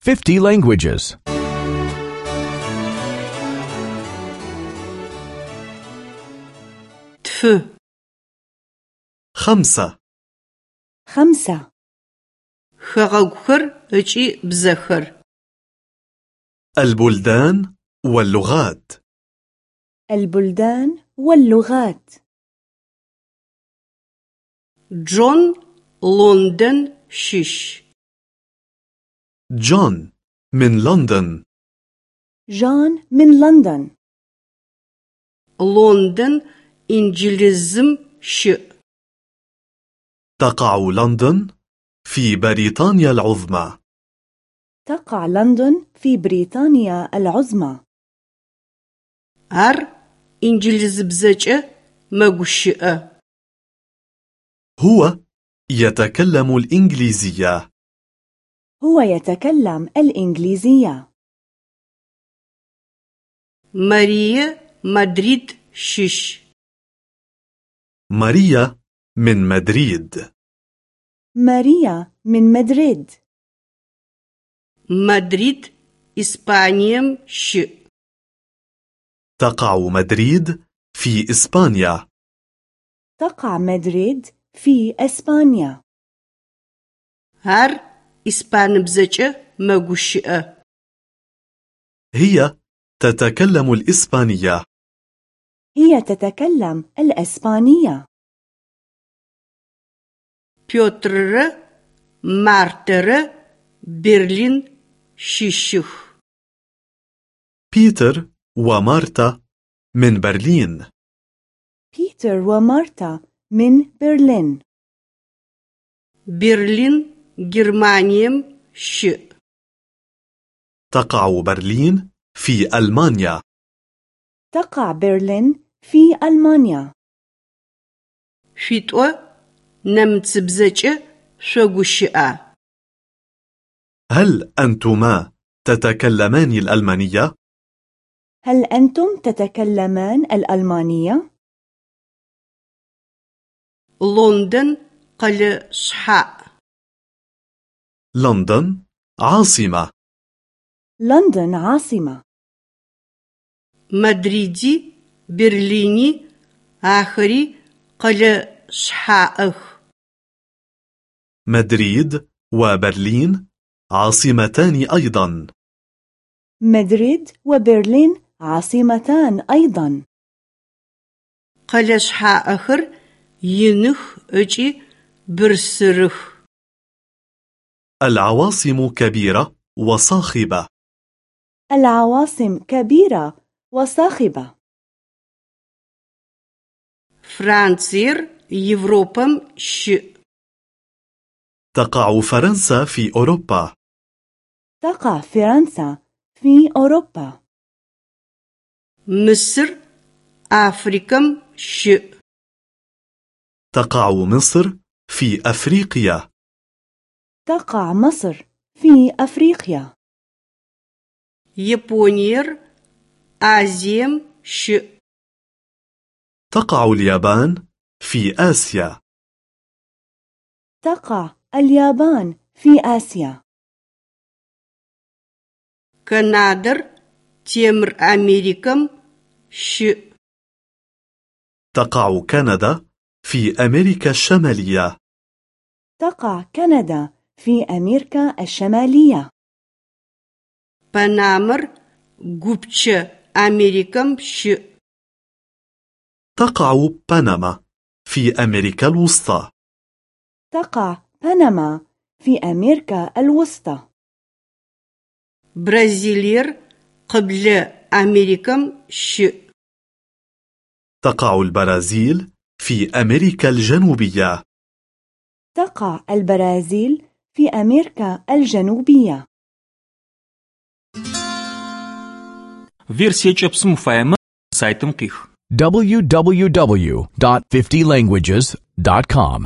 50 languages. 2 خمسة خمسة хэгъэгухэр ыкӏи бзэхэр البلدان واللغات البلدان واللغات جون لندن شش جون من لندن جون من لندن لندن إنجليزم ش تقع لندن في بريطانيا العظمى. تقع لندن في بريطانيا العظمى. أر إنجليز بزجة مغشئة هو يتكلم الإنجليزية. هو يتكلم الإنجليزية. ماريا مدريد شش. ماريا من مدريد. ماريا من مدريد. مدريد إسبانيم ش. تقع مدريد في إسبانيا. تقع مدريد في إسبانيا. ар إسبان بزجة مغوشئة. هي تتكلم الإسبانية. هي تتكلم الإسبانية. بيوتر مارتر برلين شيشوخ بيتر ومارتا من برلين بيتر ومارتا من برلين برلين جرمانيم ش. تقع برلين في ألمانيا. تقع برلين في ألمانيا. شتو نمتبزج شغشئة هل أنتما تتكلمان الألمانية؟ هل أنتم تتكلمان الألمانية؟ لندن قل شحاء لندن عاصمة. لندن عاصمة. مدريدي برليني آخري قل شحاءخ مدريد وبرلين عاصمتان أيضا. مدريد وبرلين عاصمتان أيضا. قل شحاءخر ينخ أجي برسرخ. العواصم كبيرة وصاخبة. العواصم كبيرة وصاخبة. فرانسير يوروبم ش تقع فرنسا في أوروبا. تقع فرنسا في أوروبا. مصر أفريكم ش تقع مصر في أفريقيا. تقع مصر في أفريقيا. يابونير آزيم ش. تقع اليابان في آسيا. تقع اليابان في آسيا. كنادر تيمر أمريكم ش. تقع كندا في أمريكا الشمالية. تقع كندا في أمريكا الشمالية. بنامر جوبتش أمريكم ش تقع بنما في أمريكا الوسطى. تقع بنما في أمريكا الوسطى. برازيلير قبل أمريكم ش تقع البرازيل في أمريكا الجنوبية. تقع البرازيل في أمريكا الجنوبية Версия КӀэпсым уфаемэ сайтым къих. www.50languages.com